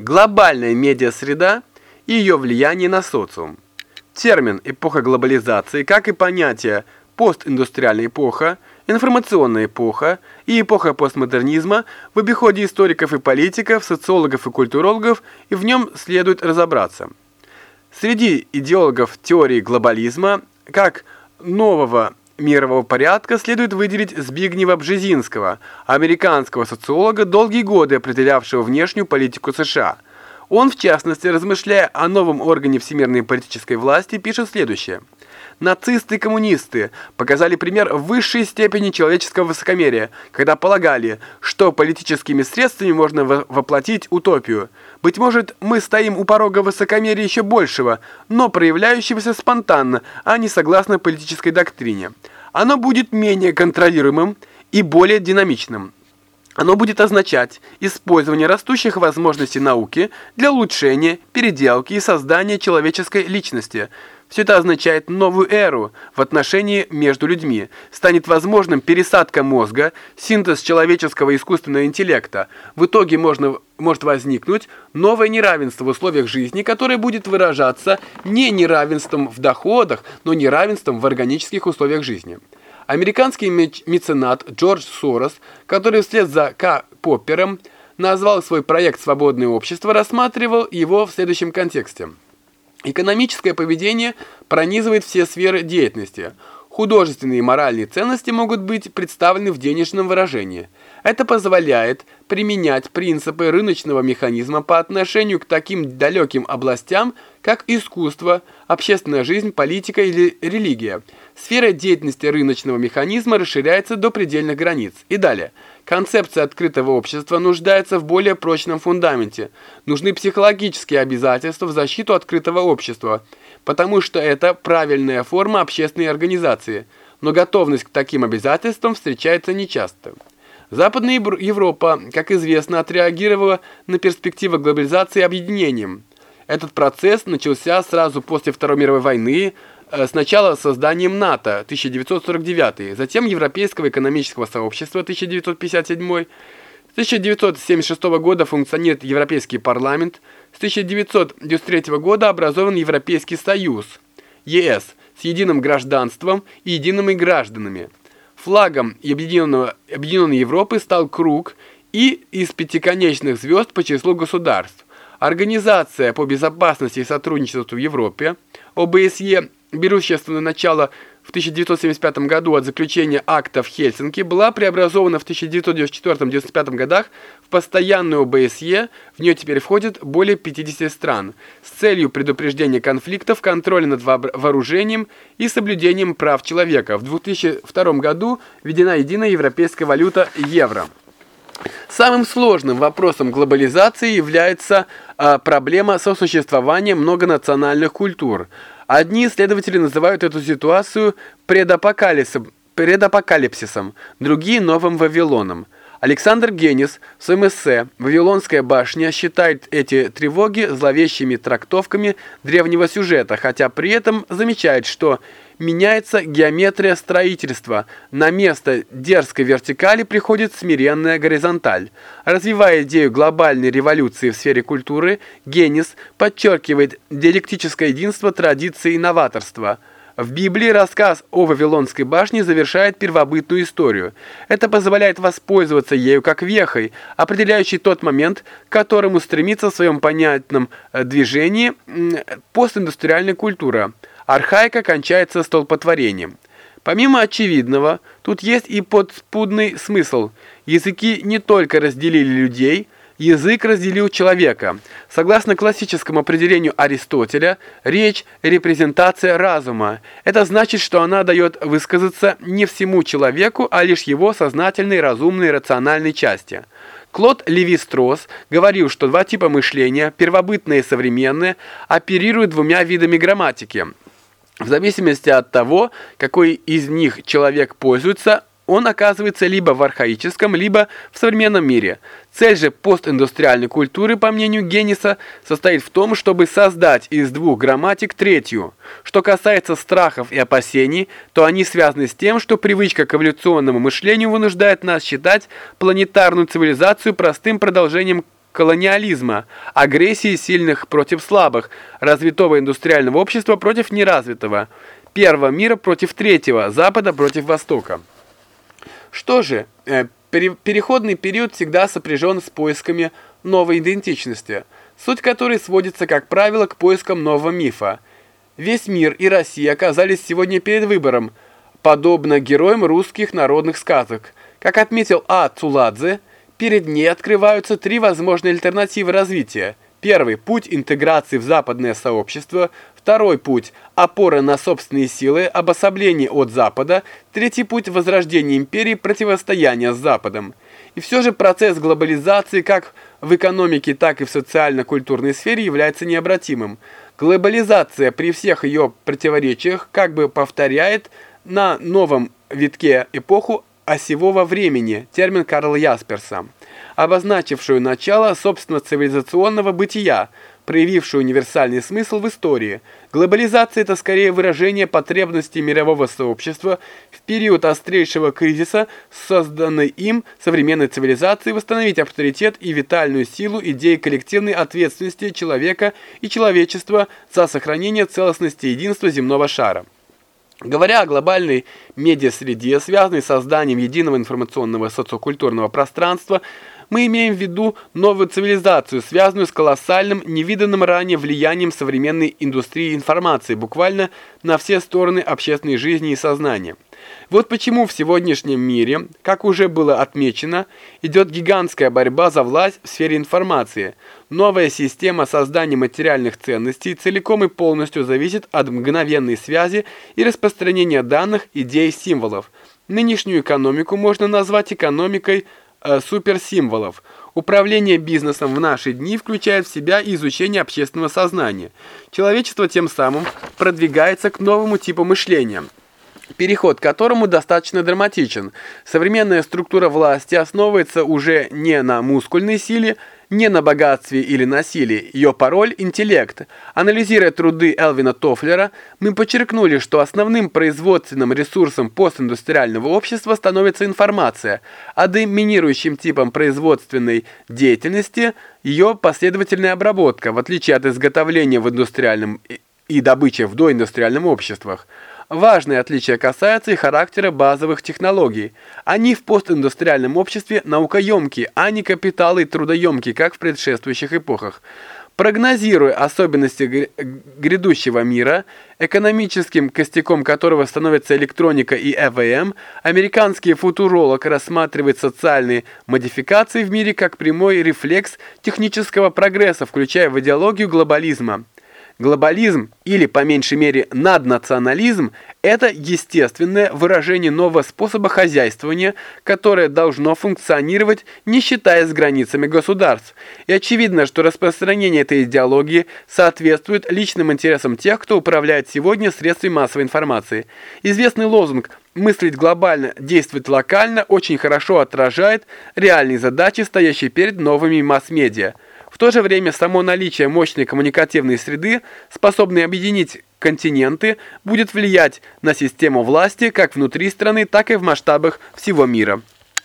Глобальная медиасреда и ее влияние на социум. Термин «эпоха глобализации», как и понятие «постиндустриальная эпоха», «информационная эпоха» и «эпоха постмодернизма» в обиходе историков и политиков, социологов и культурологов, и в нем следует разобраться. Среди идеологов теории глобализма, как нового мирового порядка следует выделить Збигнева Бжезинского, американского социолога, долгие годы определявшего внешнюю политику США. Он, в частности, размышляя о новом органе всемирной политической власти, пишет следующее – Нацисты и коммунисты показали пример высшей степени человеческого высокомерия, когда полагали, что политическими средствами можно воплотить утопию. Быть может, мы стоим у порога высокомерия еще большего, но проявляющегося спонтанно, а не согласно политической доктрине. Оно будет менее контролируемым и более динамичным. Оно будет означать использование растущих возможностей науки для улучшения, переделки и создания человеческой личности. Все это означает новую эру в отношении между людьми. Станет возможным пересадка мозга, синтез человеческого искусственного интеллекта. В итоге можно, может возникнуть новое неравенство в условиях жизни, которое будет выражаться не неравенством в доходах, но неравенством в органических условиях жизни. Американский меценат Джордж Сорос, который вслед за К. Поппером назвал свой проект «Свободное общество», рассматривал его в следующем контексте. Экономическое поведение пронизывает все сферы деятельности. Художественные и моральные ценности могут быть представлены в денежном выражении. Это позволяет применять принципы рыночного механизма по отношению к таким далеким областям, как искусство, общественная жизнь, политика или религия. Сфера деятельности рыночного механизма расширяется до предельных границ. И далее. Концепция открытого общества нуждается в более прочном фундаменте. Нужны психологические обязательства в защиту открытого общества, потому что это правильная форма общественной организации. Но готовность к таким обязательствам встречается нечасто. Западная Европа, как известно, отреагировала на перспективы глобализации объединением. Этот процесс начался сразу после Второй мировой войны, э, сначала созданием НАТО 1949, затем Европейского экономического сообщества 1957, с 1976 года функционирует Европейский парламент, с 1993 года образован Европейский союз, ЕС, с единым гражданством и едиными гражданами. Флагом Объединенной Европы стал круг и из пятиконечных звезд по числу государств. Организация по безопасности и сотрудничеству в Европе, ОБСЕ, берущая начало в 1975 году от заключения акта в Хельсинки, была преобразована в 1994-1995 годах в постоянную ОБСЕ, в нее теперь входит более 50 стран, с целью предупреждения конфликтов, контроля над вооружением и соблюдением прав человека. В 2002 году введена единая европейская валюта евро. Самым сложным вопросом глобализации является э, проблема сосуществования многонациональных культур. Одни исследователи называют эту ситуацию предапокалипсисом, предапокалипсисом другие – новым Вавилоном. Александр Генис в своем эссе «Вавилонская башня» считает эти тревоги зловещими трактовками древнего сюжета, хотя при этом замечает, что меняется геометрия строительства. На место дерзкой вертикали приходит смиренная горизонталь. Развивая идею глобальной революции в сфере культуры, Генис подчеркивает диалектическое единство традиции и новаторства – в Библии рассказ о Вавилонской башне завершает первобытную историю. Это позволяет воспользоваться ею как вехой, определяющей тот момент, к которому стремится в своем понятном э, движении постиндустриальная культура. Архаика кончается столпотворением. Помимо очевидного, тут есть и подспудный смысл. Языки не только разделили людей – Язык разделил человека. Согласно классическому определению Аристотеля, речь – репрезентация разума. Это значит, что она дает высказаться не всему человеку, а лишь его сознательной, разумной, рациональной части. Клод Леви-Стросс говорил, что два типа мышления, первобытное и современное, оперируют двумя видами грамматики. В зависимости от того, какой из них человек пользуется, он оказывается либо в архаическом, либо в современном мире. Цель же постиндустриальной культуры, по мнению Генниса, состоит в том, чтобы создать из двух грамматик третью. Что касается страхов и опасений, то они связаны с тем, что привычка к эволюционному мышлению вынуждает нас считать планетарную цивилизацию простым продолжением колониализма, агрессии сильных против слабых, развитого индустриального общества против неразвитого, первого мира против третьего, Запада против Востока. Что же, э, переходный период всегда сопряжен с поисками новой идентичности, суть которой сводится, как правило, к поискам нового мифа. Весь мир и Россия оказались сегодня перед выбором, подобно героям русских народных сказок. Как отметил А. Цуладзе, перед ней открываются три возможные альтернативы развития. Первый – путь интеграции в западное сообщество. Второй путь – опора на собственные силы, обособление от Запада. Третий путь – возрождение империи, противостояние с Западом. И все же процесс глобализации как в экономике, так и в социально-культурной сфере является необратимым. Глобализация при всех ее противоречиях как бы повторяет на новом витке эпоху осевого времени, термин Карла Ясперса, обозначившую начало собственно цивилизационного бытия, проявившую универсальный смысл в истории. Глобализация – это скорее выражение потребностей мирового сообщества в период острейшего кризиса, созданной им современной цивилизацией, восстановить авторитет и витальную силу идеи коллективной ответственности человека и человечества за сохранение целостности единства земного шара. Говоря о глобальной медиасреде, связанной с созданием единого информационного социокультурного пространства, мы имеем в виду новую цивилизацию, связанную с колоссальным, невиданным ранее влиянием современной индустрии информации, буквально на все стороны общественной жизни и сознания. Вот почему в сегодняшнем мире, как уже было отмечено, идет гигантская борьба за власть в сфере информации. Новая система создания материальных ценностей целиком и полностью зависит от мгновенной связи и распространения данных, идей, символов. Нынешнюю экономику можно назвать экономикой суперсимволов. Управление бизнесом в наши дни включает в себя изучение общественного сознания. Человечество тем самым продвигается к новому типу мышления – переход к которому достаточно драматичен. Современная структура власти основывается уже не на мускульной силе, не на богатстве или насилии. Ее пароль – интеллект. Анализируя труды Элвина Тофлера, мы подчеркнули, что основным производственным ресурсом постиндустриального общества становится информация, а доминирующим типом производственной деятельности – ее последовательная обработка, в отличие от изготовления в индустриальном и добычи в доиндустриальном обществах. Важное отличие касается и характера базовых технологий. Они в постиндустриальном обществе наукоемкие, а не капиталы трудоемкие, как в предшествующих эпохах. Прогнозируя особенности грядущего мира, экономическим костяком которого становится электроника и ЭВМ, американский футуролог рассматривает социальные модификации в мире как прямой рефлекс технического прогресса, включая в идеологию глобализма. Глобализм, или по меньшей мере наднационализм, это естественное выражение нового способа хозяйствования, которое должно функционировать, не считаясь границами государств. И очевидно, что распространение этой идеологии соответствует личным интересам тех, кто управляет сегодня средствами массовой информации. Известный лозунг «мыслить глобально, действовать локально» очень хорошо отражает реальные задачи, стоящие перед новыми масс-медиа то же время само наличие мощной коммуникативной среды, способной объединить континенты, будет влиять на систему власти как внутри страны, так и в масштабах всего мира.